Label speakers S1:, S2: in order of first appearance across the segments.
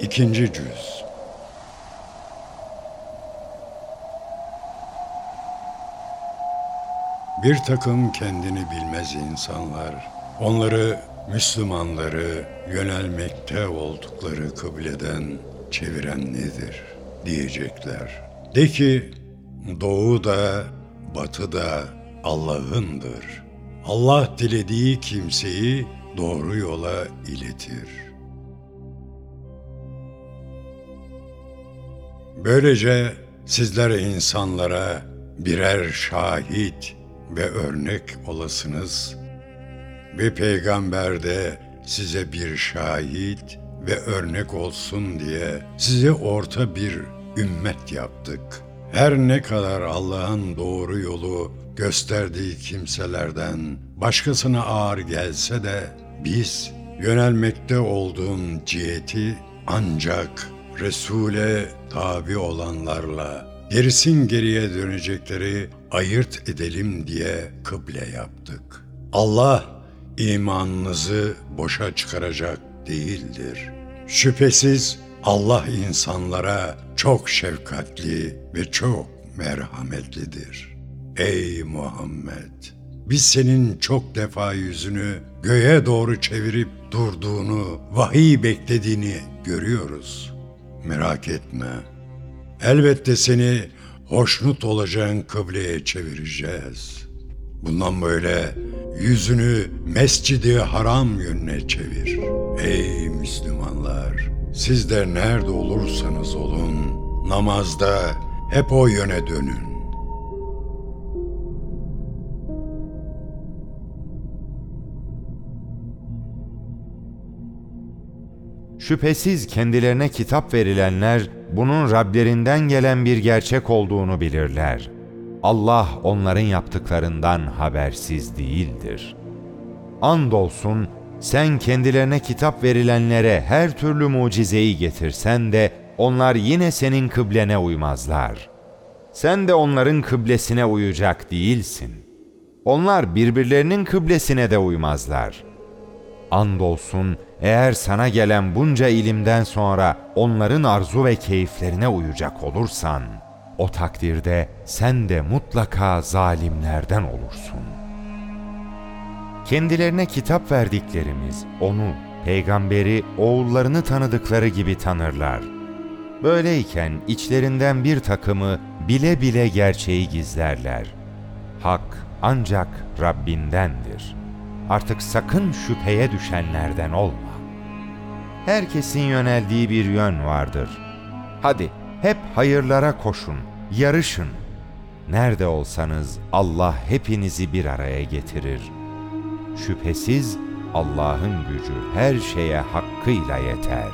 S1: İkinci Cüz Bir takım kendini bilmez insanlar, onları Müslümanları yönelmekte oldukları kıbleden çeviren nedir diyecekler. De ki doğu da batı da Allah'ındır. Allah dilediği kimseyi doğru yola iletir. Böylece sizler insanlara birer şahit ve örnek olasınız. Bir peygamber de size bir şahit ve örnek olsun diye size orta bir ümmet yaptık. Her ne kadar Allah'ın doğru yolu gösterdiği kimselerden başkasına ağır gelse de biz yönelmekte olduğun ciheti ancak Resul'e tabi olanlarla gerisin geriye dönecekleri ayırt edelim diye kıble yaptık. Allah imanınızı boşa çıkaracak değildir. Şüphesiz Allah insanlara çok şefkatli ve çok merhametlidir. Ey Muhammed! Biz senin çok defa yüzünü göğe doğru çevirip durduğunu, vahiy beklediğini görüyoruz. Merak etme. Elbette seni hoşnut olacağın kıbleye çevireceğiz. Bundan böyle yüzünü mescidi haram yönüne çevir. Ey Müslümanlar! Siz de nerede olursanız olun, namazda hep o yöne dönün.
S2: Şüphesiz kendilerine kitap verilenler bunun Rablerinden gelen bir gerçek olduğunu bilirler. Allah onların yaptıklarından habersiz değildir. Andolsun sen kendilerine kitap verilenlere her türlü mucizeyi getirsen de onlar yine senin kıblene uymazlar. Sen de onların kıblesine uyacak değilsin. Onlar birbirlerinin kıblesine de uymazlar. Andolsun eğer sana gelen bunca ilimden sonra onların arzu ve keyiflerine uyacak olursan, o takdirde sen de mutlaka zalimlerden olursun. Kendilerine kitap verdiklerimiz onu, peygamberi oğullarını tanıdıkları gibi tanırlar. Böyleyken içlerinden bir takımı bile bile gerçeği gizlerler. Hak ancak Rabbindendir. Artık sakın şüpheye düşenlerden olma. Herkesin yöneldiği bir yön vardır. Hadi hep hayırlara koşun, yarışın. Nerede olsanız Allah hepinizi bir araya getirir. Şüphesiz Allah'ın gücü her şeye hakkıyla yeter.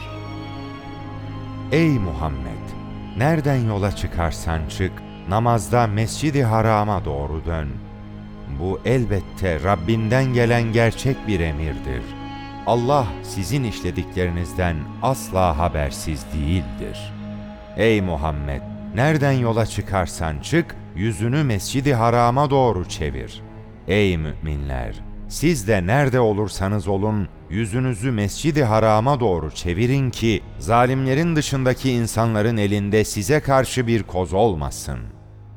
S2: Ey Muhammed! Nereden yola çıkarsan çık, namazda Mescid-i Haram'a doğru dön. Bu elbette Rabbinden gelen gerçek bir emirdir. Allah sizin işlediklerinizden asla habersiz değildir. Ey Muhammed! Nereden yola çıkarsan çık, yüzünü Mescid-i Haram'a doğru çevir. Ey müminler! Siz de nerede olursanız olun, yüzünüzü Mescid-i Haram'a doğru çevirin ki, zalimlerin dışındaki insanların elinde size karşı bir koz olmasın.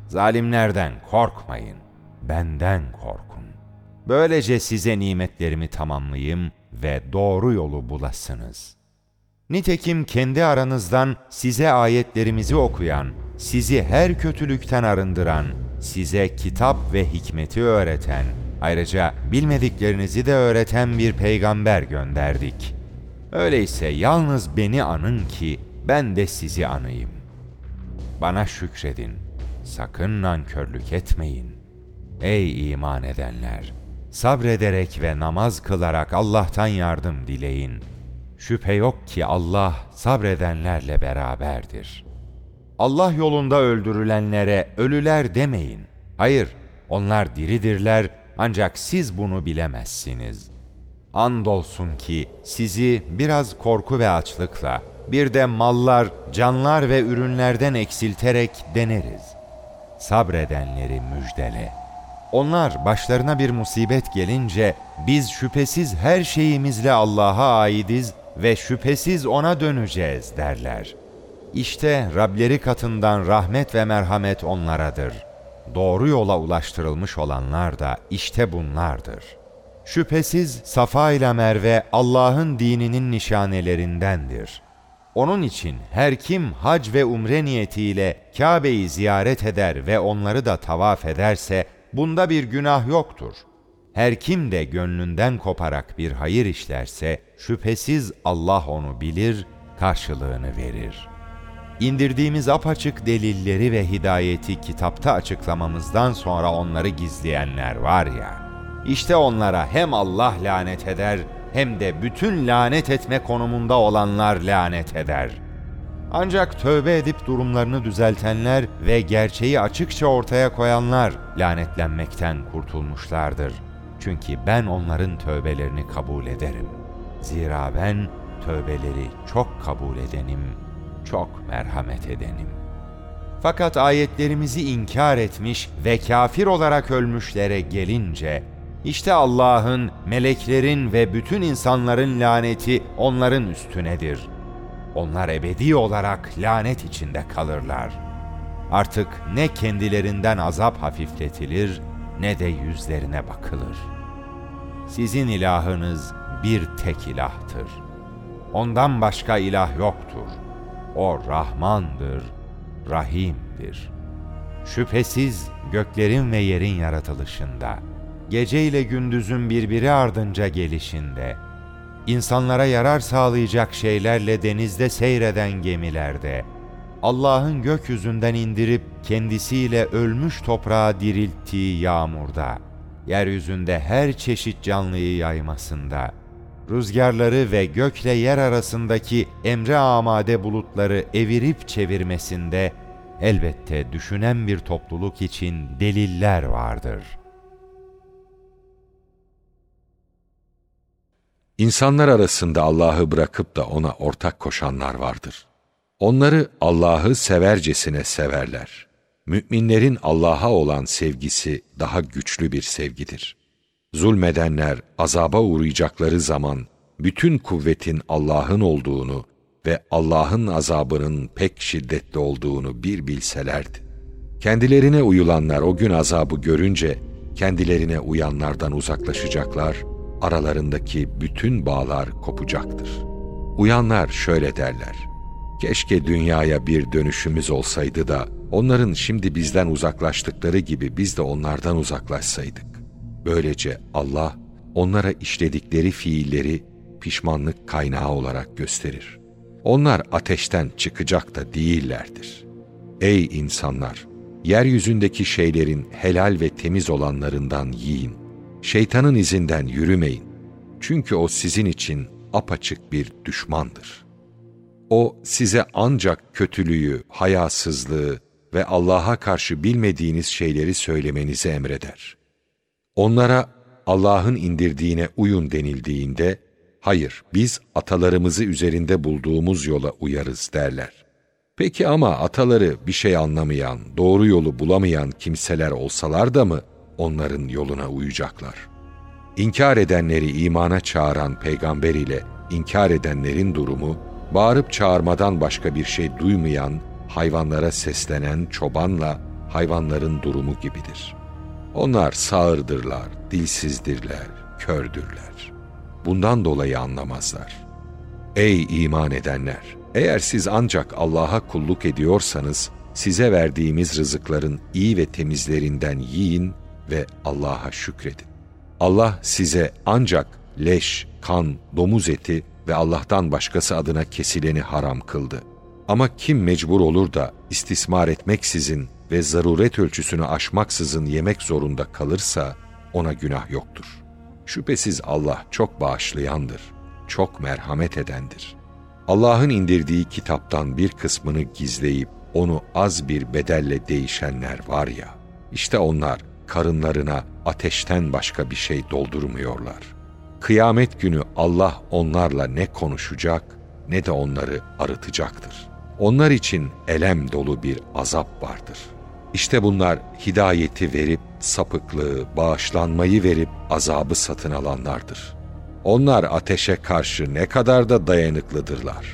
S2: Zalimlerden korkmayın, benden korkun. Böylece size nimetlerimi tamamlayayım ve doğru yolu bulasınız. Nitekim kendi aranızdan size ayetlerimizi okuyan, sizi her kötülükten arındıran, size kitap ve hikmeti öğreten, ayrıca bilmediklerinizi de öğreten bir peygamber gönderdik. Öyleyse yalnız beni anın ki ben de sizi anayım. Bana şükredin, sakın nankörlük etmeyin. Ey iman edenler! Sabrederek ve namaz kılarak Allah'tan yardım dileyin. Şüphe yok ki Allah sabredenlerle beraberdir. Allah yolunda öldürülenlere ölüler demeyin. Hayır, onlar diridirler ancak siz bunu bilemezsiniz. Andolsun ki sizi biraz korku ve açlıkla, bir de mallar, canlar ve ürünlerden eksilterek deneriz. Sabredenleri müjdele. Onlar başlarına bir musibet gelince biz şüphesiz her şeyimizle Allah'a aidiz ve şüphesiz ona döneceğiz derler. İşte Rableri katından rahmet ve merhamet onlaradır. Doğru yola ulaştırılmış olanlar da işte bunlardır. Şüphesiz Safa ile Merve Allah'ın dininin nişanelerindendir. Onun için her kim hac ve umre niyetiyle Kabe'yi ziyaret eder ve onları da tavaf ederse bunda bir günah yoktur. Her kim de gönlünden koparak bir hayır işlerse şüphesiz Allah onu bilir, karşılığını verir. İndirdiğimiz apaçık delilleri ve hidayeti kitapta açıklamamızdan sonra onları gizleyenler var ya, işte onlara hem Allah lanet eder hem de bütün lanet etme konumunda olanlar lanet eder. Ancak tövbe edip durumlarını düzeltenler ve gerçeği açıkça ortaya koyanlar lanetlenmekten kurtulmuşlardır. Çünkü ben onların tövbelerini kabul ederim. Zira ben tövbeleri çok kabul edenim, çok merhamet edenim. Fakat ayetlerimizi inkar etmiş ve kafir olarak ölmüşlere gelince işte Allah'ın, meleklerin ve bütün insanların laneti onların üstünedir. Onlar ebedi olarak lanet içinde kalırlar. Artık ne kendilerinden azap hafifletilir ne de yüzlerine bakılır. Sizin ilahınız bir tek ilahtır. Ondan başka ilah yoktur. O Rahmandır, Rahim'dir. Şüphesiz göklerin ve yerin yaratılışında, gece ile gündüzün birbiri ardınca gelişinde, insanlara yarar sağlayacak şeylerle denizde seyreden gemilerde, Allah'ın gökyüzünden indirip kendisiyle ölmüş toprağa dirilttiği yağmurda, yeryüzünde her çeşit canlıyı yaymasında, rüzgarları ve gökle yer arasındaki emre amade bulutları evirip çevirmesinde, elbette düşünen bir topluluk için deliller vardır.''
S3: İnsanlar arasında Allah'ı bırakıp da ona ortak koşanlar vardır. Onları Allah'ı severcesine severler. Müminlerin Allah'a olan sevgisi daha güçlü bir sevgidir. Zulmedenler azaba uğrayacakları zaman bütün kuvvetin Allah'ın olduğunu ve Allah'ın azabının pek şiddetli olduğunu bir bilselerdi. Kendilerine uyulanlar o gün azabı görünce kendilerine uyanlardan uzaklaşacaklar aralarındaki bütün bağlar kopacaktır. Uyanlar şöyle derler. Keşke dünyaya bir dönüşümüz olsaydı da onların şimdi bizden uzaklaştıkları gibi biz de onlardan uzaklaşsaydık. Böylece Allah onlara işledikleri fiilleri pişmanlık kaynağı olarak gösterir. Onlar ateşten çıkacak da değillerdir. Ey insanlar! Yeryüzündeki şeylerin helal ve temiz olanlarından yiyin Şeytanın izinden yürümeyin. Çünkü o sizin için apaçık bir düşmandır. O size ancak kötülüğü, hayasızlığı ve Allah'a karşı bilmediğiniz şeyleri söylemenizi emreder. Onlara Allah'ın indirdiğine uyun denildiğinde, hayır biz atalarımızı üzerinde bulduğumuz yola uyarız derler. Peki ama ataları bir şey anlamayan, doğru yolu bulamayan kimseler olsalar da mı, onların yoluna uyacaklar. İnkar edenleri imana çağıran peygamber ile inkar edenlerin durumu, bağırıp çağırmadan başka bir şey duymayan, hayvanlara seslenen çobanla hayvanların durumu gibidir. Onlar sağırdırlar, dilsizdirler, kördürler. Bundan dolayı anlamazlar. Ey iman edenler! Eğer siz ancak Allah'a kulluk ediyorsanız, size verdiğimiz rızıkların iyi ve temizlerinden yiyin ve Allah'a şükredin. Allah size ancak leş, kan, domuz eti ve Allah'tan başkası adına kesileni haram kıldı. Ama kim mecbur olur da istismar etmeksizin ve zaruret ölçüsünü aşmaksızın yemek zorunda kalırsa ona günah yoktur. Şüphesiz Allah çok bağışlayandır, çok merhamet edendir. Allah'ın indirdiği kitaptan bir kısmını gizleyip onu az bir bedelle değişenler var ya, işte onlar karınlarına ateşten başka bir şey doldurmuyorlar. Kıyamet günü Allah onlarla ne konuşacak ne de onları arıtacaktır. Onlar için elem dolu bir azap vardır. İşte bunlar hidayeti verip sapıklığı, bağışlanmayı verip azabı satın alanlardır. Onlar ateşe karşı ne kadar da dayanıklıdırlar.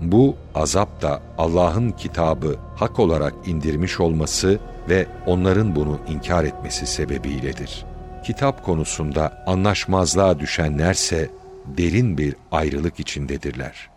S3: Bu azap da Allah'ın kitabı hak olarak indirmiş olması ve onların bunu inkar etmesi sebebiyledir. Kitap konusunda anlaşmazlığa düşenlerse derin bir ayrılık içindedirler.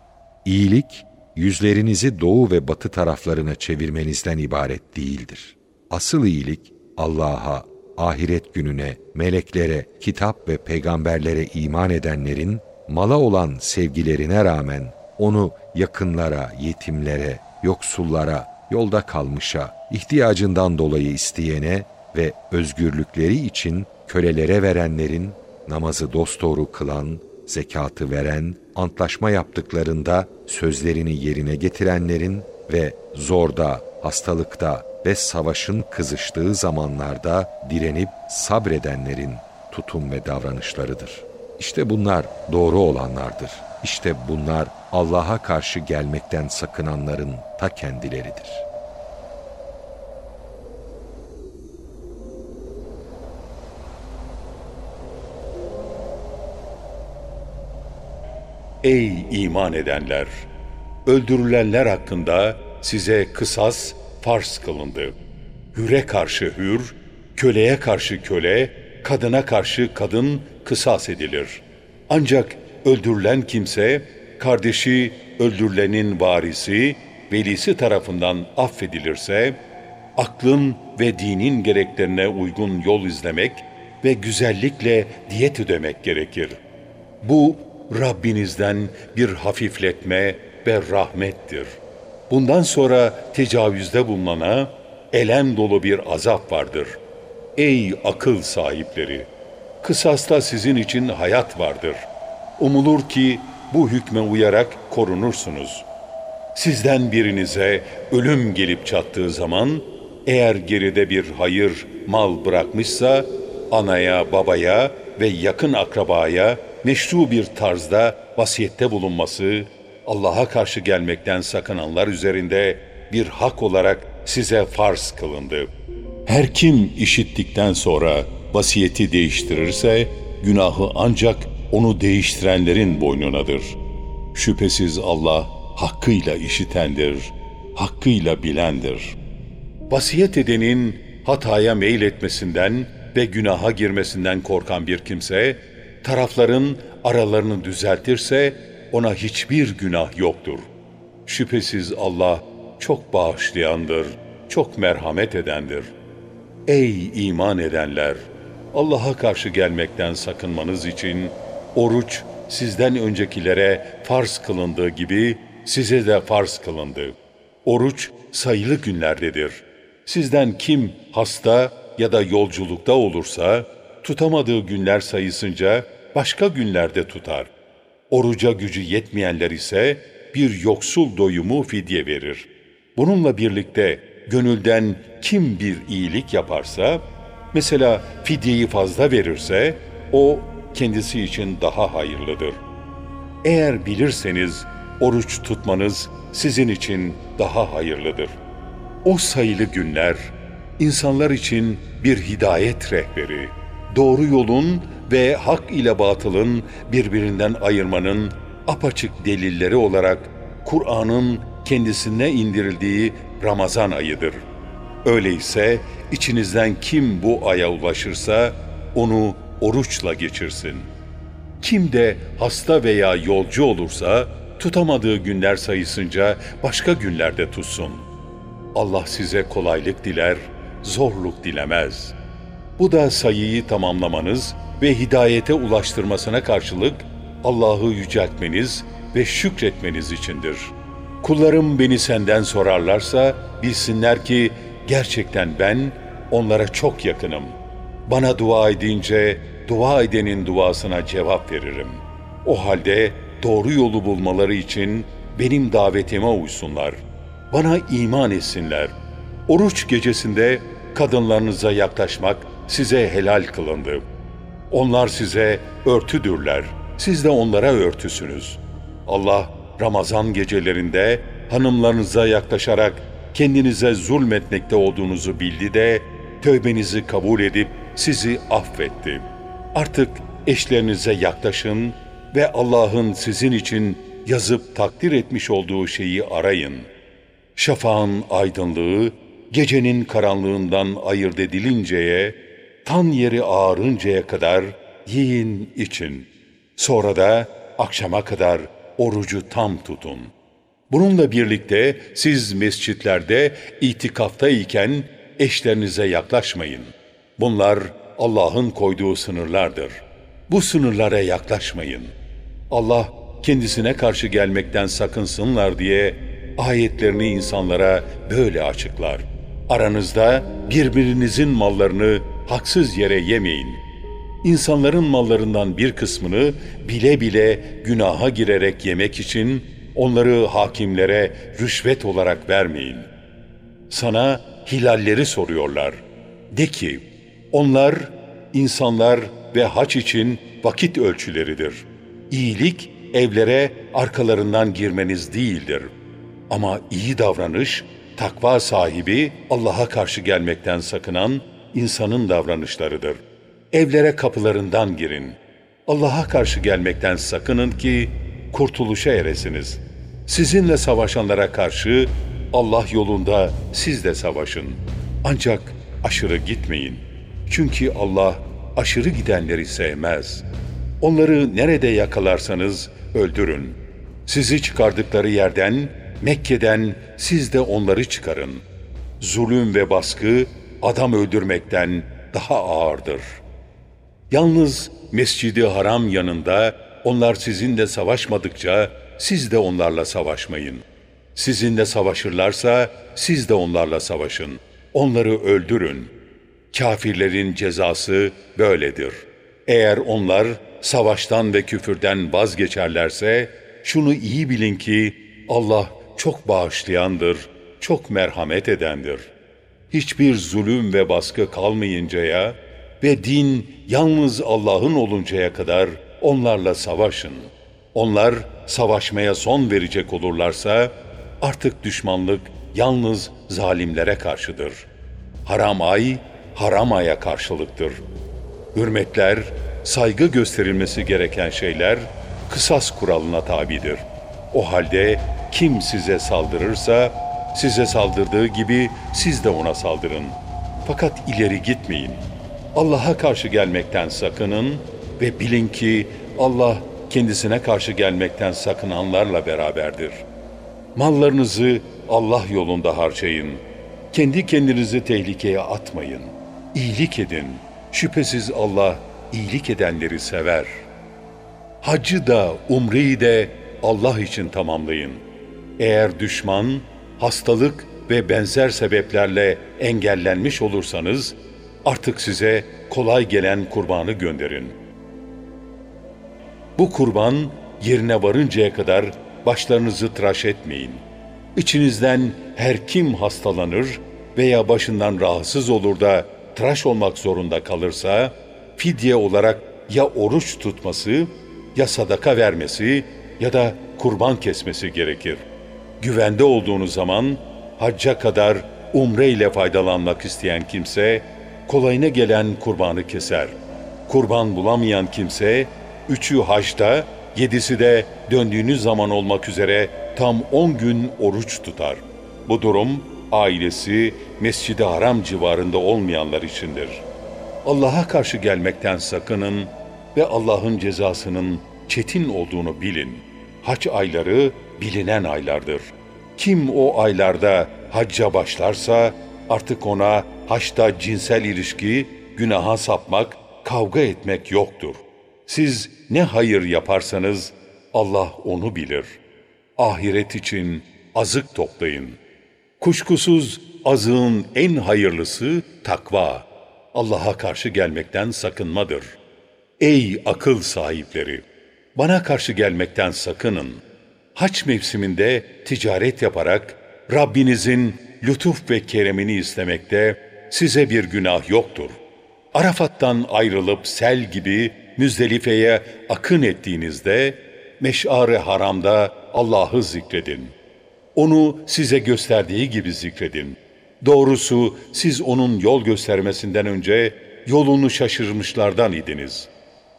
S3: İyilik, yüzlerinizi doğu ve batı taraflarına çevirmenizden ibaret değildir. Asıl iyilik Allah'a, ahiret gününe, meleklere, kitap ve peygamberlere iman edenlerin mala olan sevgilerine rağmen onu yakınlara, yetimlere, yoksullara, yolda kalmışa, ihtiyacından dolayı isteyene ve özgürlükleri için kölelere verenlerin, namazı dosdoğru kılan, zekatı veren, antlaşma yaptıklarında sözlerini yerine getirenlerin ve zorda, hastalıkta ve savaşın kızıştığı zamanlarda direnip sabredenlerin tutum ve davranışlarıdır. İşte bunlar doğru olanlardır. İşte bunlar Allah'a karşı gelmekten sakınanların ta kendileridir.
S4: Ey iman edenler! Öldürülenler hakkında size kısas farz kılındı. Hüre karşı hür, köleye karşı köle, kadına karşı kadın kısas edilir. Ancak öldürülen kimse, kardeşi öldürülenin varisi, velisi tarafından affedilirse, aklın ve dinin gereklerine uygun yol izlemek ve güzellikle diyet ödemek gerekir. Bu Rabbinizden bir hafifletme ve rahmettir. Bundan sonra tecavüzde bulunana elem dolu bir azap vardır. Ey akıl sahipleri! Kısasta sizin için hayat vardır. Umulur ki bu hükme uyarak korunursunuz. Sizden birinize ölüm gelip çattığı zaman eğer geride bir hayır, mal bırakmışsa anaya, babaya ve yakın akrabaya meşru bir tarzda vasiyette bulunması, Allah'a karşı gelmekten sakınanlar üzerinde bir hak olarak size farz kılındı. Her kim işittikten sonra vasiyeti değiştirirse, günahı ancak onu değiştirenlerin boynunadır. Şüphesiz Allah hakkıyla işitendir, hakkıyla bilendir. Vasiyet edenin hataya meyletmesinden ve günaha girmesinden korkan bir kimse, tarafların aralarını düzeltirse ona hiçbir günah yoktur. Şüphesiz Allah çok bağışlayandır, çok merhamet edendir. Ey iman edenler! Allah'a karşı gelmekten sakınmanız için oruç sizden öncekilere farz kılındığı gibi size de farz kılındı. Oruç sayılı günlerdedir. Sizden kim hasta ya da yolculukta olursa tutamadığı günler sayısınca başka günlerde tutar. Oruca gücü yetmeyenler ise bir yoksul doyumu fidye verir. Bununla birlikte gönülden kim bir iyilik yaparsa, mesela fidyeyi fazla verirse, o kendisi için daha hayırlıdır. Eğer bilirseniz oruç tutmanız sizin için daha hayırlıdır. O sayılı günler insanlar için bir hidayet rehberi, doğru yolun ve hak ile batılın birbirinden ayırmanın apaçık delilleri olarak Kur'an'ın kendisine indirildiği Ramazan ayıdır. Öyleyse içinizden kim bu aya ulaşırsa onu oruçla geçirsin. Kim de hasta veya yolcu olursa tutamadığı günler sayısınca başka günlerde tutsun. Allah size kolaylık diler, zorluk dilemez. Bu da sayıyı tamamlamanız ve hidayete ulaştırmasına karşılık Allah'ı yüceltmeniz ve şükretmeniz içindir. Kullarım beni senden sorarlarsa bilsinler ki gerçekten ben onlara çok yakınım. Bana dua edince dua edenin duasına cevap veririm. O halde doğru yolu bulmaları için benim davetime uysunlar. Bana iman etsinler. Oruç gecesinde kadınlarınıza yaklaşmak size helal kılındı. Onlar size örtüdürler. Siz de onlara örtüsünüz. Allah Ramazan gecelerinde hanımlarınıza yaklaşarak kendinize zulmetmekte olduğunuzu bildi de tövbenizi kabul edip sizi affetti. Artık eşlerinize yaklaşın ve Allah'ın sizin için yazıp takdir etmiş olduğu şeyi arayın. Şafağın aydınlığı, gecenin karanlığından ayırt edilinceye, tan yeri ağarıncaya kadar yiyin için. Sonra da akşama kadar orucu tam tutun. Bununla birlikte siz mescitlerde itikaftayken eşlerinize yaklaşmayın. Bunlar Allah'ın koyduğu sınırlardır. Bu sınırlara yaklaşmayın. Allah kendisine karşı gelmekten sakınsınlar diye ayetlerini insanlara böyle açıklar. Aranızda birbirinizin mallarını haksız yere yemeyin. İnsanların mallarından bir kısmını bile bile günaha girerek yemek için onları hakimlere rüşvet olarak vermeyin. Sana hilalleri soruyorlar. De ki, onlar insanlar ve haç için vakit ölçüleridir. İyilik evlere arkalarından girmeniz değildir. Ama iyi davranış, takva sahibi Allah'a karşı gelmekten sakınan insanın davranışlarıdır. Evlere kapılarından girin. Allah'a karşı gelmekten sakının ki kurtuluşa eresiniz. Sizinle savaşanlara karşı Allah yolunda siz de savaşın. Ancak aşırı gitmeyin. Çünkü Allah aşırı gidenleri sevmez. Onları nerede yakalarsanız öldürün. Sizi çıkardıkları yerden, Mekke'den siz de onları çıkarın. Zulüm ve baskı adam öldürmekten daha ağırdır. Yalnız Mescidi Haram yanında onlar sizinle savaşmadıkça siz de onlarla savaşmayın. Sizinle savaşırlarsa siz de onlarla savaşın. Onları öldürün. Kafirlerin cezası böyledir. Eğer onlar savaştan ve küfürden vazgeçerlerse şunu iyi bilin ki Allah çok bağışlayandır, çok merhamet edendir. Hiçbir zulüm ve baskı kalmayıncaya ve din yalnız Allah'ın oluncaya kadar onlarla savaşın. Onlar savaşmaya son verecek olurlarsa artık düşmanlık yalnız zalimlere karşıdır. Haram ay, haram aya karşılıktır. Hürmetler, saygı gösterilmesi gereken şeyler kısas kuralına tabidir. O halde kim size saldırırsa size saldırdığı gibi siz de ona saldırın. Fakat ileri gitmeyin. Allah'a karşı gelmekten sakının ve bilin ki Allah kendisine karşı gelmekten sakınanlarla beraberdir. Mallarınızı Allah yolunda harcayın. Kendi kendinizi tehlikeye atmayın. İyilik edin. Şüphesiz Allah iyilik edenleri sever. Hacı da umreyi de Allah için tamamlayın. Eğer düşman, hastalık ve benzer sebeplerle engellenmiş olursanız artık size kolay gelen kurbanı gönderin. Bu kurban yerine varıncaya kadar başlarınızı tıraş etmeyin. İçinizden her kim hastalanır veya başından rahatsız olur da tıraş olmak zorunda kalırsa, fidye olarak ya oruç tutması, ya sadaka vermesi ya da kurban kesmesi gerekir. Güvende olduğunuz zaman hacca kadar umre ile faydalanmak isteyen kimse, kolayına gelen kurbanı keser. Kurban bulamayan kimse, üçü hacda, yedisi de döndüğünüz zaman olmak üzere tam on gün oruç tutar. Bu durum, ailesi Mescid-i Haram civarında olmayanlar içindir. Allah'a karşı gelmekten sakının ve Allah'ın cezasının çetin olduğunu bilin. Hac ayları bilinen aylardır. Kim o aylarda hacca başlarsa artık ona haçta cinsel ilişki, günaha sapmak, kavga etmek yoktur. Siz ne hayır yaparsanız Allah onu bilir. Ahiret için azık toplayın. Kuşkusuz azığın en hayırlısı takva. Allah'a karşı gelmekten sakınmadır. Ey akıl sahipleri! Bana karşı gelmekten sakının. Haç mevsiminde ticaret yaparak Rabbinizin lütuf ve keremini istemekte size bir günah yoktur. Arafat'tan ayrılıp sel gibi Müzdelife'ye akın ettiğinizde meş'ar-ı haramda Allah'ı zikredin. Onu size gösterdiği gibi zikredin. Doğrusu siz onun yol göstermesinden önce yolunu şaşırmışlardan idiniz.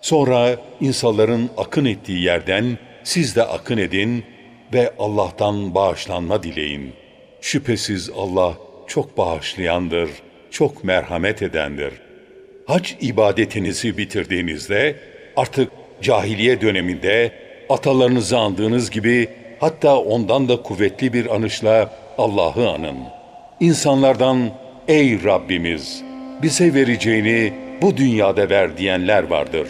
S4: Sonra insanların akın ettiği yerden siz de akın edin ve Allah'tan bağışlanma dileyin. Şüphesiz Allah çok bağışlayandır, çok merhamet edendir. Hac ibadetinizi bitirdiğinizde artık cahiliye döneminde atalarınızı andığınız gibi hatta ondan da kuvvetli bir anışla Allah'ı anın. İnsanlardan ey Rabbimiz bize vereceğini bu dünyada ver diyenler vardır.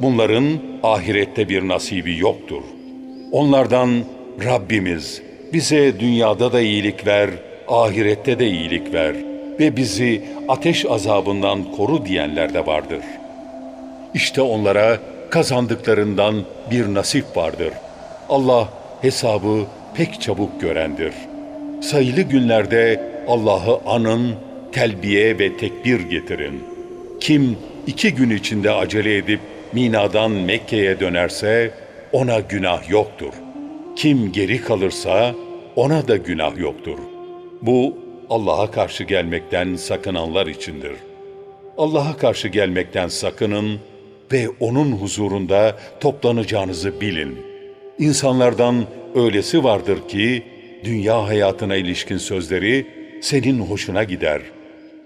S4: Bunların ahirette bir nasibi yoktur. Onlardan Rabbimiz bize dünyada da iyilik ver, ahirette de iyilik ver ve bizi ateş azabından koru diyenler de vardır. İşte onlara kazandıklarından bir nasip vardır. Allah hesabı pek çabuk görendir. Sayılı günlerde Allah'ı anın, telbiye ve tekbir getirin. Kim iki gün içinde acele edip Mina'dan Mekke'ye dönerse ona günah yoktur. Kim geri kalırsa ona da günah yoktur. Bu Allah'a karşı gelmekten sakınanlar içindir. Allah'a karşı gelmekten sakının ve O'nun huzurunda toplanacağınızı bilin. İnsanlardan öylesi vardır ki, dünya hayatına ilişkin sözleri senin hoşuna gider.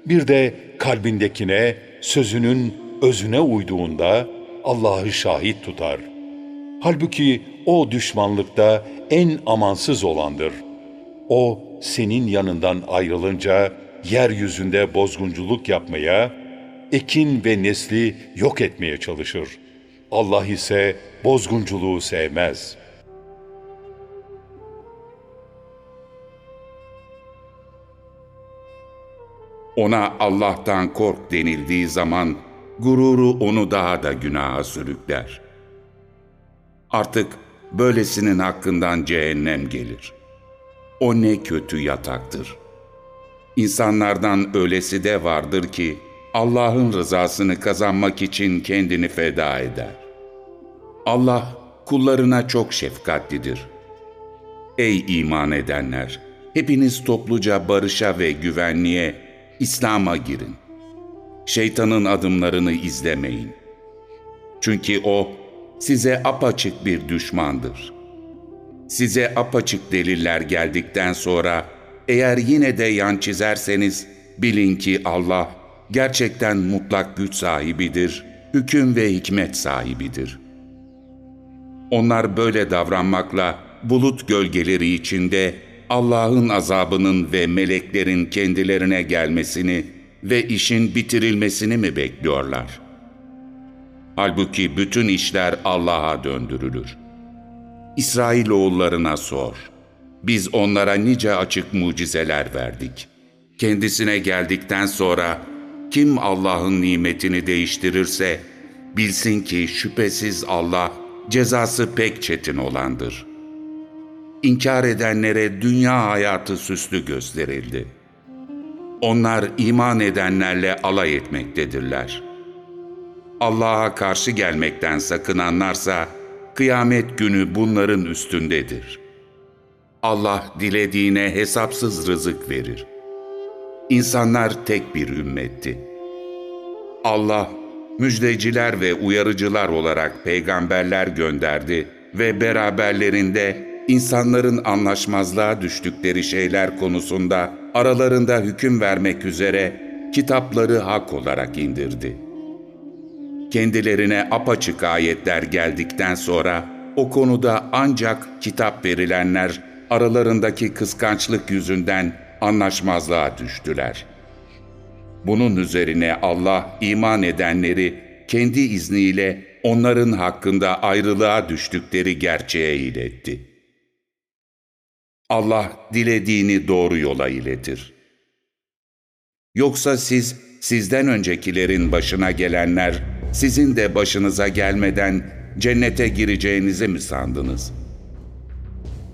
S4: Bir de kalbindekine, sözünün özüne uyduğunda Allah'ı şahit tutar. Halbuki o düşmanlıkta en amansız olandır. O senin yanından ayrılınca yeryüzünde bozgunculuk yapmaya, ekin ve nesli yok etmeye çalışır. Allah ise bozgunculuğu sevmez.''
S5: Ona Allah'tan kork denildiği zaman gururu onu daha da günaha sürükler. Artık böylesinin hakkından cehennem gelir. O ne kötü yataktır. İnsanlardan öylesi de vardır ki Allah'ın rızasını kazanmak için kendini feda eder. Allah kullarına çok şefkatlidir. Ey iman edenler! Hepiniz topluca barışa ve güvenliğe, İslam'a girin. Şeytanın adımlarını izlemeyin. Çünkü o size apaçık bir düşmandır. Size apaçık deliller geldikten sonra eğer yine de yan çizerseniz bilin ki Allah gerçekten mutlak güç sahibidir, hüküm ve hikmet sahibidir. Onlar böyle davranmakla bulut gölgeleri içinde Allah'ın azabının ve meleklerin kendilerine gelmesini ve işin bitirilmesini mi bekliyorlar? Halbuki bütün işler Allah'a döndürülür. İsrailoğullarına sor. Biz onlara nice açık mucizeler verdik. Kendisine geldikten sonra kim Allah'ın nimetini değiştirirse bilsin ki şüphesiz Allah cezası pek çetin olandır.'' İnkar edenlere dünya hayatı süslü gösterildi. Onlar iman edenlerle alay etmektedirler. Allah'a karşı gelmekten sakınanlarsa kıyamet günü bunların üstündedir. Allah dilediğine hesapsız rızık verir. İnsanlar tek bir ümmetti. Allah müjdeciler ve uyarıcılar olarak peygamberler gönderdi ve beraberlerinde insanların anlaşmazlığa düştükleri şeyler konusunda aralarında hüküm vermek üzere kitapları hak olarak indirdi. Kendilerine apaçık ayetler geldikten sonra o konuda ancak kitap verilenler aralarındaki kıskançlık yüzünden anlaşmazlığa düştüler. Bunun üzerine Allah iman edenleri kendi izniyle onların hakkında ayrılığa düştükleri gerçeğe iletti.'' Allah dilediğini doğru yola iletir. Yoksa siz, sizden öncekilerin başına gelenler, sizin de başınıza gelmeden cennete gireceğinizi mi sandınız?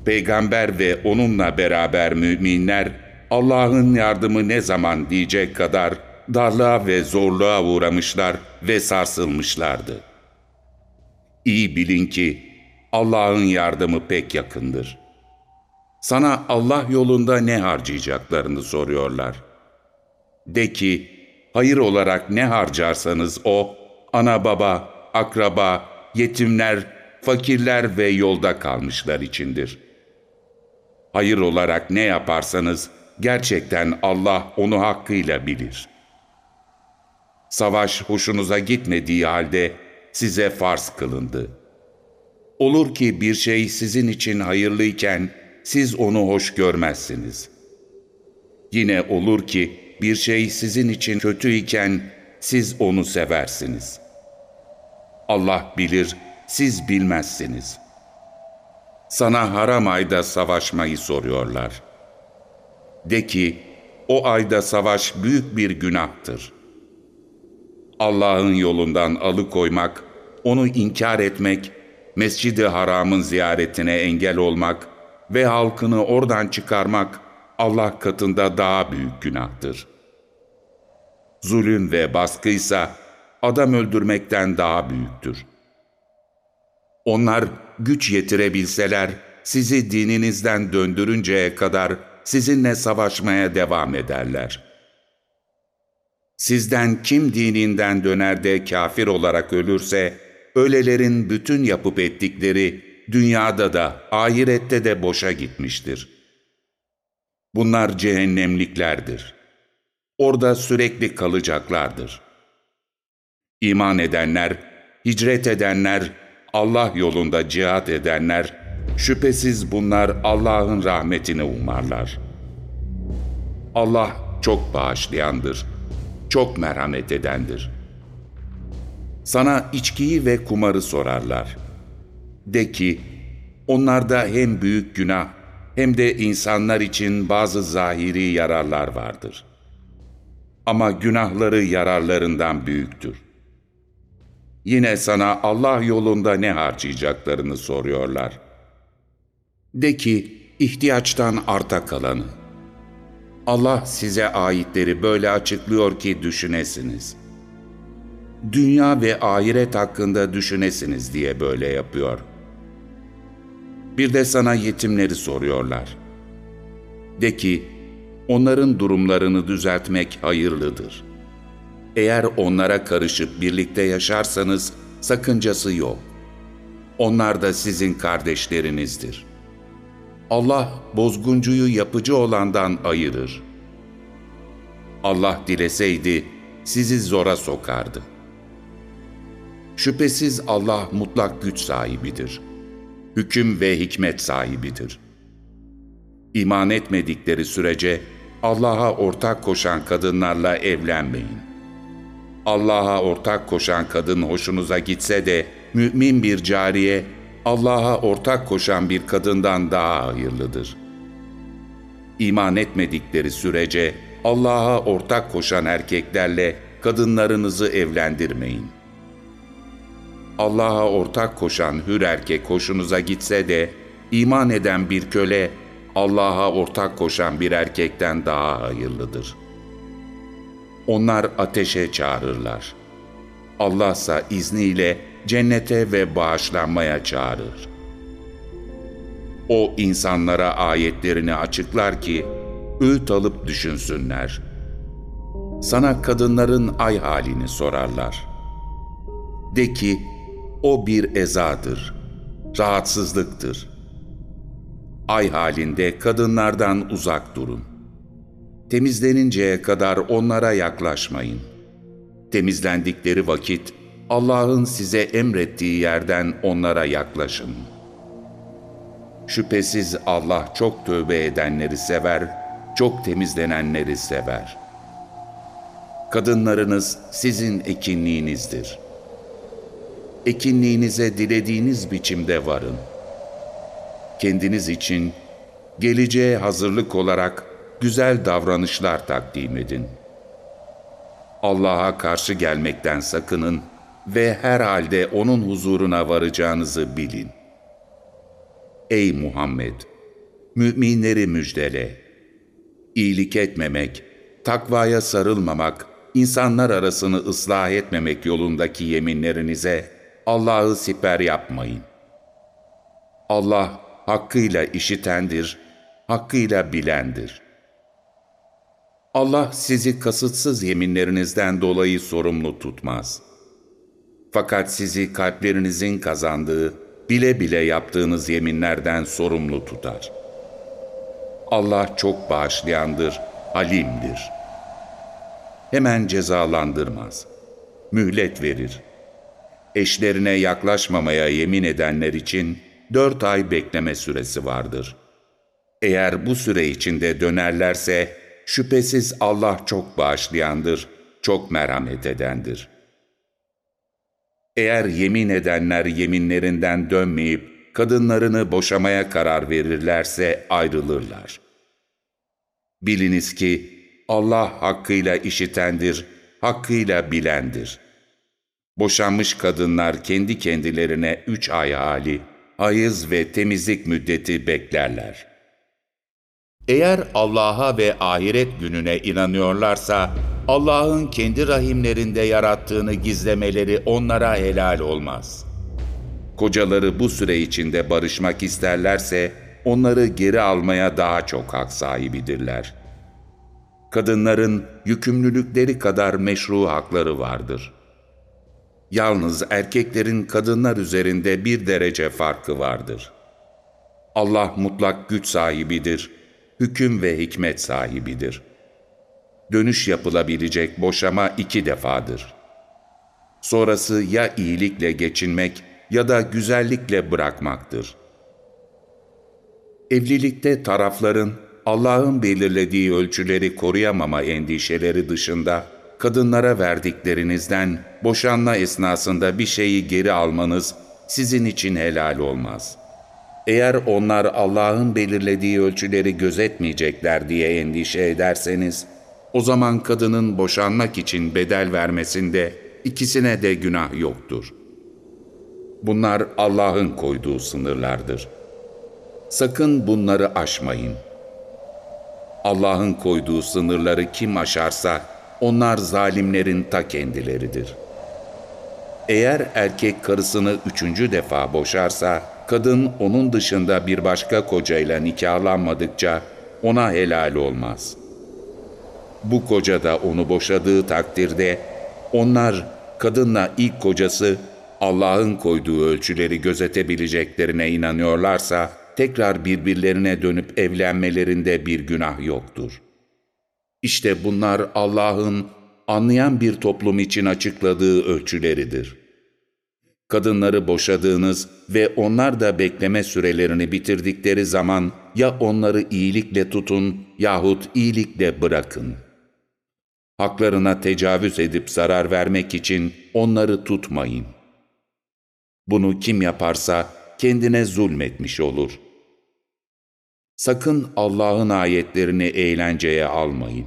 S5: Peygamber ve onunla beraber müminler, Allah'ın yardımı ne zaman diyecek kadar darlığa ve zorluğa uğramışlar ve sarsılmışlardı. İyi bilin ki Allah'ın yardımı pek yakındır.'' Sana Allah yolunda ne harcayacaklarını soruyorlar. De ki, hayır olarak ne harcarsanız o, ana baba, akraba, yetimler, fakirler ve yolda kalmışlar içindir. Hayır olarak ne yaparsanız gerçekten Allah onu hakkıyla bilir. Savaş hoşunuza gitmediği halde size farz kılındı. Olur ki bir şey sizin için hayırlıyken siz onu hoş görmezsiniz. Yine olur ki bir şey sizin için kötü iken siz onu seversiniz. Allah bilir, siz bilmezsiniz. Sana haram ayda savaşmayı soruyorlar. De ki, o ayda savaş büyük bir günahtır. Allah'ın yolundan alıkoymak, onu inkar etmek, Mescid-i Haram'ın ziyaretine engel olmak ve halkını oradan çıkarmak Allah katında daha büyük günahtır. Zulüm ve baskıysa adam öldürmekten daha büyüktür. Onlar güç yetirebilseler sizi dininizden döndürünceye kadar sizinle savaşmaya devam ederler. Sizden kim dininden döner de kafir olarak ölürse, ölelerin bütün yapıp ettikleri dünyada da ahirette de boşa gitmiştir. Bunlar cehennemliklerdir. Orada sürekli kalacaklardır. İman edenler, hicret edenler, Allah yolunda cihat edenler, şüphesiz bunlar Allah'ın rahmetini umarlar. Allah çok bağışlayandır, çok merhamet edendir. Sana içkiyi ve kumarı sorarlar. De ki, onlarda hem büyük günah hem de insanlar için bazı zahiri yararlar vardır. Ama günahları yararlarından büyüktür. Yine sana Allah yolunda ne harcayacaklarını soruyorlar. De ki, ihtiyaçtan arta kalanı. Allah size ayetleri böyle açıklıyor ki düşünesiniz. Dünya ve ahiret hakkında düşünesiniz diye böyle yapıyor. Bir de sana yetimleri soruyorlar. De ki, onların durumlarını düzeltmek hayırlıdır. Eğer onlara karışıp birlikte yaşarsanız sakıncası yok. Onlar da sizin kardeşlerinizdir. Allah bozguncuyu yapıcı olandan ayırır. Allah dileseydi sizi zora sokardı. Şüphesiz Allah mutlak güç sahibidir. Hüküm ve hikmet sahibidir. İman etmedikleri sürece Allah'a ortak koşan kadınlarla evlenmeyin. Allah'a ortak koşan kadın hoşunuza gitse de mümin bir cariye Allah'a ortak koşan bir kadından daha hayırlıdır. İman etmedikleri sürece Allah'a ortak koşan erkeklerle kadınlarınızı evlendirmeyin. Allah'a ortak koşan hür erkek hoşunuza gitse de iman eden bir köle Allah'a ortak koşan bir erkekten daha hayırlıdır. Onlar ateşe çağırırlar. Allah ise izniyle cennete ve bağışlanmaya çağırır. O insanlara ayetlerini açıklar ki, öğüt alıp düşünsünler. Sana kadınların ay halini sorarlar. De ki, o bir ezadır, rahatsızlıktır. Ay halinde kadınlardan uzak durun. Temizleninceye kadar onlara yaklaşmayın. Temizlendikleri vakit Allah'ın size emrettiği yerden onlara yaklaşın. Şüphesiz Allah çok tövbe edenleri sever, çok temizlenenleri sever. Kadınlarınız sizin ekinliğinizdir. Ekinliğinize dilediğiniz biçimde varın. Kendiniz için geleceğe hazırlık olarak güzel davranışlar takdim edin. Allah'a karşı gelmekten sakının ve herhalde O'nun huzuruna varacağınızı bilin. Ey Muhammed! Müminleri müjdele. İyilik etmemek, takvaya sarılmamak, insanlar arasını ıslah etmemek yolundaki yeminlerinize Allah'ı siper yapmayın. Allah hakkıyla işitendir, hakkıyla bilendir. Allah sizi kasıtsız yeminlerinizden dolayı sorumlu tutmaz. Fakat sizi kalplerinizin kazandığı, bile bile yaptığınız yeminlerden sorumlu tutar. Allah çok bağışlayandır, halimdir. Hemen cezalandırmaz. Mühlet verir. Eşlerine yaklaşmamaya yemin edenler için dört ay bekleme süresi vardır. Eğer bu süre içinde dönerlerse, şüphesiz Allah çok bağışlayandır, çok merhamet edendir.'' Eğer yemin edenler yeminlerinden dönmeyip kadınlarını boşamaya karar verirlerse ayrılırlar. Biliniz ki Allah hakkıyla işitendir, hakkıyla bilendir. Boşanmış kadınlar kendi kendilerine üç ay hali, hayız ve temizlik müddeti beklerler. Eğer Allah'a ve ahiret gününe inanıyorlarsa, Allah'ın kendi rahimlerinde yarattığını gizlemeleri onlara helal olmaz. Kocaları bu süre içinde barışmak isterlerse, onları geri almaya daha çok hak sahibidirler. Kadınların yükümlülükleri kadar meşru hakları vardır. Yalnız erkeklerin kadınlar üzerinde bir derece farkı vardır. Allah mutlak güç sahibidir, hüküm ve hikmet sahibidir. Dönüş yapılabilecek boşama iki defadır. Sonrası ya iyilikle geçinmek ya da güzellikle bırakmaktır. Evlilikte tarafların Allah'ın belirlediği ölçüleri koruyamama endişeleri dışında kadınlara verdiklerinizden boşanma esnasında bir şeyi geri almanız sizin için helal olmaz.'' Eğer onlar Allah'ın belirlediği ölçüleri gözetmeyecekler diye endişe ederseniz, o zaman kadının boşanmak için bedel vermesinde ikisine de günah yoktur. Bunlar Allah'ın koyduğu sınırlardır. Sakın bunları aşmayın. Allah'ın koyduğu sınırları kim aşarsa, onlar zalimlerin ta kendileridir. Eğer erkek karısını üçüncü defa boşarsa, kadın onun dışında bir başka kocayla nikahlanmadıkça ona helal olmaz. Bu koca da onu boşadığı takdirde onlar kadınla ilk kocası Allah'ın koyduğu ölçüleri gözetebileceklerine inanıyorlarsa tekrar birbirlerine dönüp evlenmelerinde bir günah yoktur. İşte bunlar Allah'ın anlayan bir toplum için açıkladığı ölçüleridir.'' kadınları boşadığınız ve onlar da bekleme sürelerini bitirdikleri zaman ya onları iyilikle tutun yahut iyilikle bırakın. Haklarına tecavüz edip zarar vermek için onları tutmayın. Bunu kim yaparsa kendine zulmetmiş olur. Sakın Allah'ın ayetlerini eğlenceye almayın.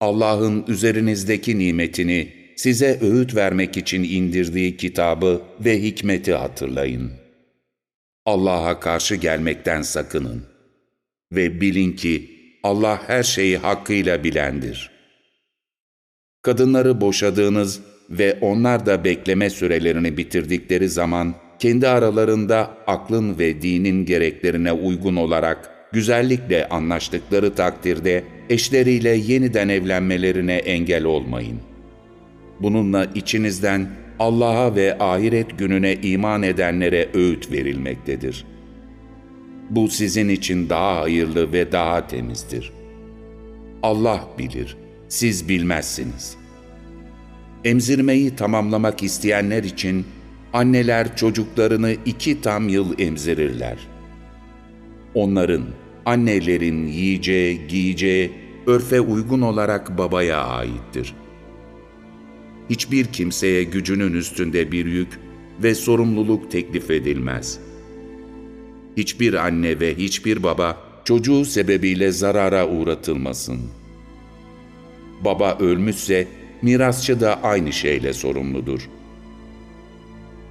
S5: Allah'ın üzerinizdeki nimetini size öğüt vermek için indirdiği kitabı ve hikmeti hatırlayın. Allah'a karşı gelmekten sakının ve bilin ki Allah her şeyi hakkıyla bilendir. Kadınları boşadığınız ve onlar da bekleme sürelerini bitirdikleri zaman kendi aralarında aklın ve dinin gereklerine uygun olarak güzellikle anlaştıkları takdirde eşleriyle yeniden evlenmelerine engel olmayın.'' Bununla içinizden Allah'a ve ahiret gününe iman edenlere öğüt verilmektedir. Bu sizin için daha hayırlı ve daha temizdir. Allah bilir, siz bilmezsiniz. Emzirmeyi tamamlamak isteyenler için anneler çocuklarını iki tam yıl emzirirler. Onların, annelerin yiyeceği, giyeceği, örfe uygun olarak babaya aittir.'' hiçbir kimseye gücünün üstünde bir yük ve sorumluluk teklif edilmez. Hiçbir anne ve hiçbir baba çocuğu sebebiyle zarara uğratılmasın. Baba ölmüşse mirasçı da aynı şeyle sorumludur.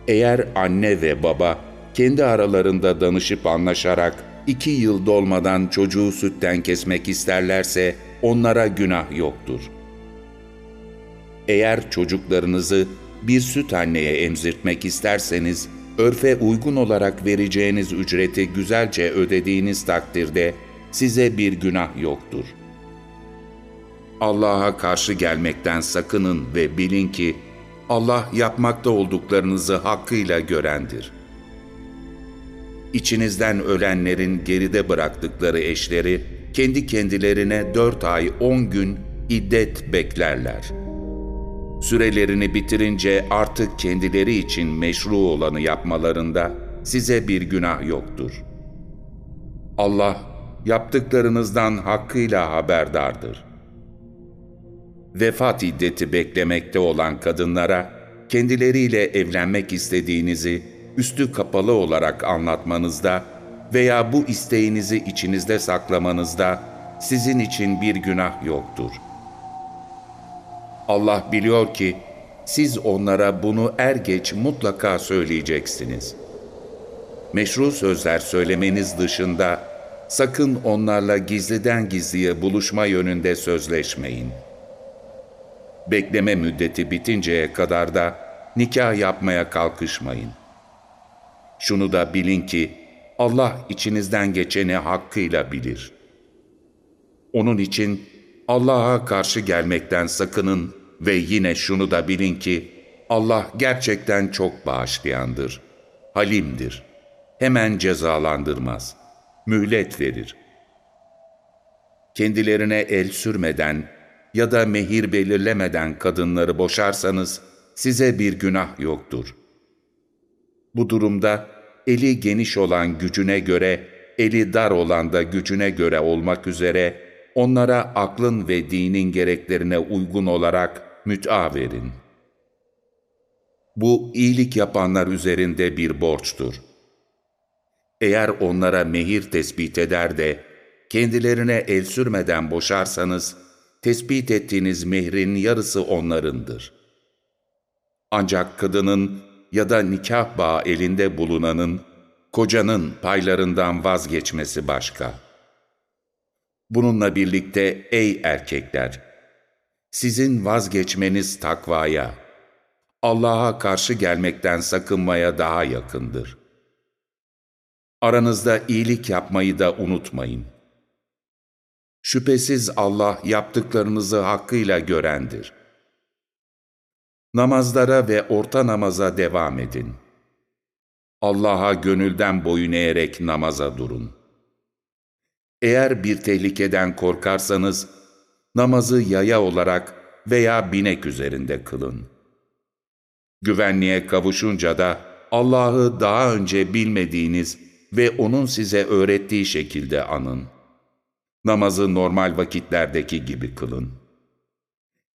S5: Eğer anne ve baba kendi aralarında danışıp anlaşarak iki yıl dolmadan çocuğu sütten kesmek isterlerse onlara günah yoktur.'' Eğer çocuklarınızı bir süt anneye emzirtmek isterseniz, örfe uygun olarak vereceğiniz ücreti güzelce ödediğiniz takdirde size bir günah yoktur. Allah'a karşı gelmekten sakının ve bilin ki Allah yapmakta olduklarınızı hakkıyla görendir. İçinizden ölenlerin geride bıraktıkları eşleri kendi kendilerine dört ay on gün iddet beklerler. Sürelerini bitirince artık kendileri için meşru olanı yapmalarında size bir günah yoktur. Allah yaptıklarınızdan hakkıyla haberdardır. Vefat iddeti beklemekte olan kadınlara kendileriyle evlenmek istediğinizi üstü kapalı olarak anlatmanızda veya bu isteğinizi içinizde saklamanızda sizin için bir günah yoktur. Allah biliyor ki siz onlara bunu er geç mutlaka söyleyeceksiniz. Meşru sözler söylemeniz dışında sakın onlarla gizliden gizliye buluşma yönünde sözleşmeyin. Bekleme müddeti bitinceye kadar da nikah yapmaya kalkışmayın. Şunu da bilin ki Allah içinizden geçeni hakkıyla bilir. Onun için Allah'a karşı gelmekten sakının ve yine şunu da bilin ki Allah gerçekten çok bağışlayandır, halimdir. Hemen cezalandırmaz, mühlet verir. Kendilerine el sürmeden ya da mehir belirlemeden kadınları boşarsanız size bir günah yoktur. Bu durumda eli geniş olan gücüne göre, eli dar olan da gücüne göre olmak üzere onlara aklın ve dinin gereklerine uygun olarak müt'a verin. Bu iyilik yapanlar üzerinde bir borçtur. Eğer onlara mehir tespit eder de kendilerine el sürmeden boşarsanız, tespit ettiğiniz mehrin yarısı onlarındır. Ancak kadının ya da nikah bağı elinde bulunanın, kocanın paylarından vazgeçmesi başka. Bununla birlikte ey erkekler! Sizin vazgeçmeniz takvaya, Allah'a karşı gelmekten sakınmaya daha yakındır. Aranızda iyilik yapmayı da unutmayın. Şüphesiz Allah yaptıklarınızı hakkıyla görendir. Namazlara ve orta namaza devam edin. Allah'a gönülden boyun eğerek namaza durun. Eğer bir tehlikeden korkarsanız, namazı yaya olarak veya binek üzerinde kılın. Güvenliğe kavuşunca da Allah'ı daha önce bilmediğiniz ve O'nun size öğrettiği şekilde anın. Namazı normal vakitlerdeki gibi kılın.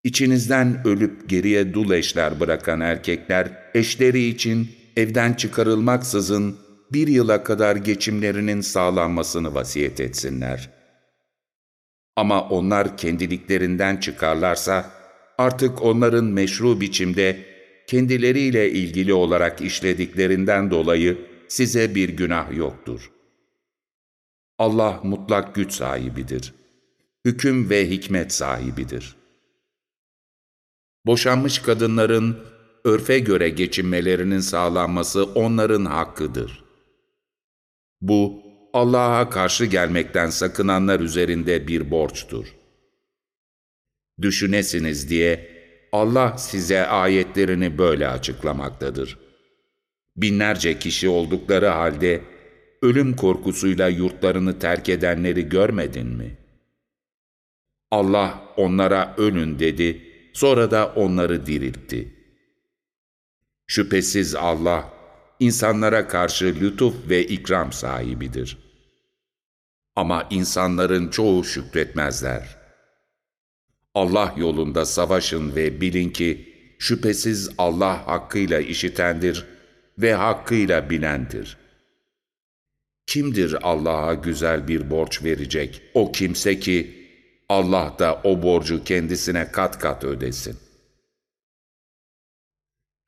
S5: İçinizden ölüp geriye dul eşler bırakan erkekler, eşleri için evden çıkarılmaksızın bir yıla kadar geçimlerinin sağlanmasını vasiyet etsinler. Ama onlar kendiliklerinden çıkarlarsa, artık onların meşru biçimde kendileriyle ilgili olarak işlediklerinden dolayı size bir günah yoktur. Allah mutlak güç sahibidir. Hüküm ve hikmet sahibidir. Boşanmış kadınların örfe göre geçinmelerinin sağlanması onların hakkıdır. Bu, Allah'a karşı gelmekten sakınanlar üzerinde bir borçtur. Düşünesiniz diye Allah size ayetlerini böyle açıklamaktadır. Binlerce kişi oldukları halde ölüm korkusuyla yurtlarını terk edenleri görmedin mi? Allah onlara ölün dedi, sonra da onları diriltti. Şüphesiz Allah, insanlara karşı lütuf ve ikram sahibidir. Ama insanların çoğu şükretmezler. Allah yolunda savaşın ve bilin ki, şüphesiz Allah hakkıyla işitendir ve hakkıyla bilendir. Kimdir Allah'a güzel bir borç verecek? O kimse ki, Allah da o borcu kendisine kat kat ödesin.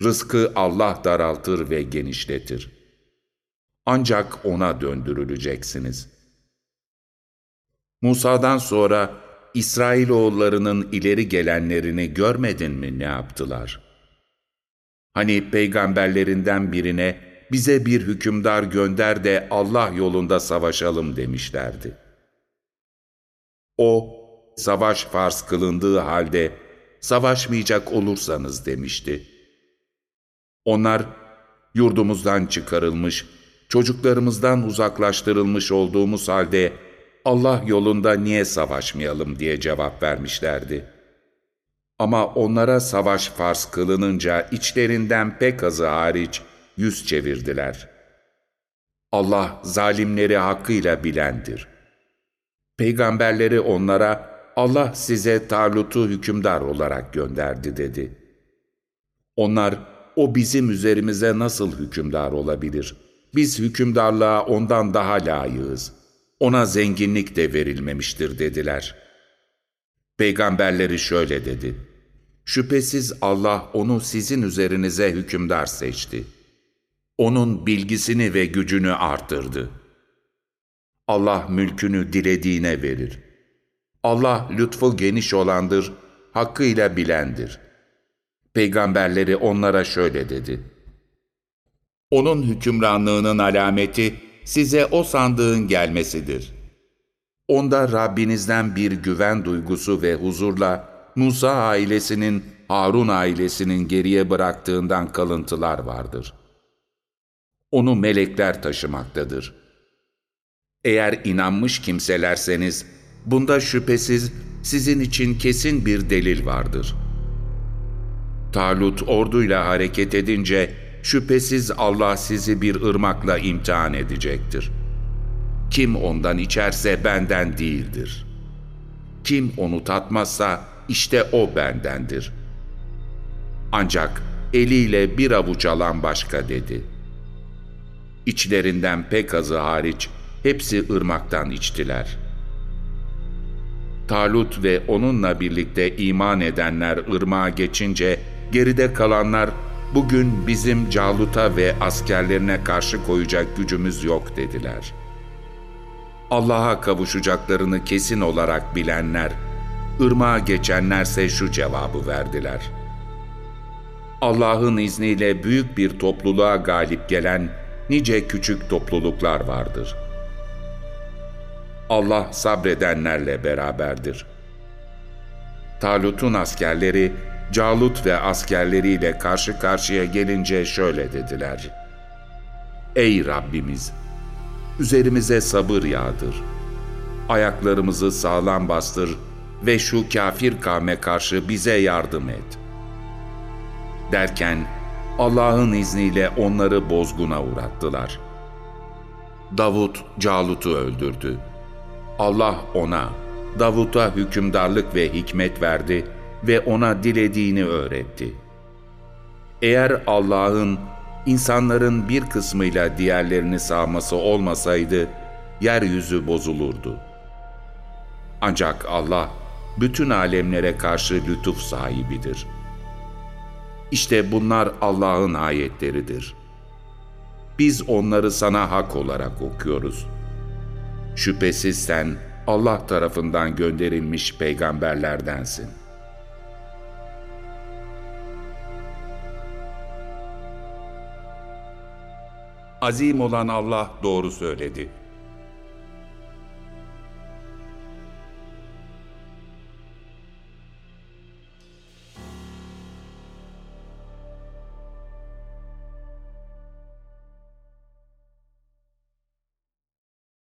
S5: Rızkı Allah daraltır ve genişletir. Ancak O'na döndürüleceksiniz. Musa'dan sonra İsrailoğullarının ileri gelenlerini görmedin mi ne yaptılar? Hani peygamberlerinden birine bize bir hükümdar gönder de Allah yolunda savaşalım demişlerdi. O, savaş farz kılındığı halde savaşmayacak olursanız demişti. Onlar yurdumuzdan çıkarılmış, çocuklarımızdan uzaklaştırılmış olduğumuz halde Allah yolunda niye savaşmayalım diye cevap vermişlerdi. Ama onlara savaş farz kılınınca içlerinden pek azı hariç yüz çevirdiler. Allah zalimleri hakkıyla bilendir. Peygamberleri onlara Allah size Talut'u hükümdar olarak gönderdi dedi. Onlar o bizim üzerimize nasıl hükümdar olabilir? Biz hükümdarlığa ondan daha layığız. Ona zenginlik de verilmemiştir dediler. Peygamberleri şöyle dedi. Şüphesiz Allah onu sizin üzerinize hükümdar seçti. Onun bilgisini ve gücünü arttırdı. Allah mülkünü dilediğine verir. Allah lütfu geniş olandır, hakkıyla bilendir. Peygamberleri onlara şöyle dedi. Onun hükümranlığının alameti size o sandığın gelmesidir. Onda Rabbinizden bir güven duygusu ve huzurla Musa ailesinin Harun ailesinin geriye bıraktığından kalıntılar vardır. Onu melekler taşımaktadır. Eğer inanmış kimselerseniz, bunda şüphesiz sizin için kesin bir delil vardır. Talut orduyla hareket edince, şüphesiz Allah sizi bir ırmakla imtihan edecektir. Kim ondan içerse benden değildir. Kim onu tatmazsa işte o bendendir. Ancak eliyle bir avuç alan başka dedi. İçlerinden pek azı hariç hepsi ırmaktan içtiler. Talut ve onunla birlikte iman edenler ırmağa geçince geride kalanlar bugün bizim Calut'a ve askerlerine karşı koyacak gücümüz yok dediler. Allah'a kavuşacaklarını kesin olarak bilenler, ırmağa geçenlerse şu cevabı verdiler. Allah'ın izniyle büyük bir topluluğa galip gelen nice küçük topluluklar vardır. Allah sabredenlerle beraberdir. Talut'un askerleri, Calut ve askerleriyle karşı karşıya gelince şöyle dediler. Ey Rabbimiz! Üzerimize sabır yağdır. Ayaklarımızı sağlam bastır ve şu kafir kavme karşı bize yardım et. Derken Allah'ın izniyle onları bozguna uğrattılar. Davut Calut'u öldürdü. Allah ona, Davut'a hükümdarlık ve hikmet verdi ve ona dilediğini öğretti. Eğer Allah'ın insanların bir kısmıyla diğerlerini sağması olmasaydı, yeryüzü bozulurdu. Ancak Allah, bütün alemlere karşı lütuf sahibidir. İşte bunlar Allah'ın ayetleridir. Biz onları sana hak olarak okuyoruz. Şüphesiz sen Allah tarafından gönderilmiş peygamberlerdensin. Azim olan Allah doğru söyledi.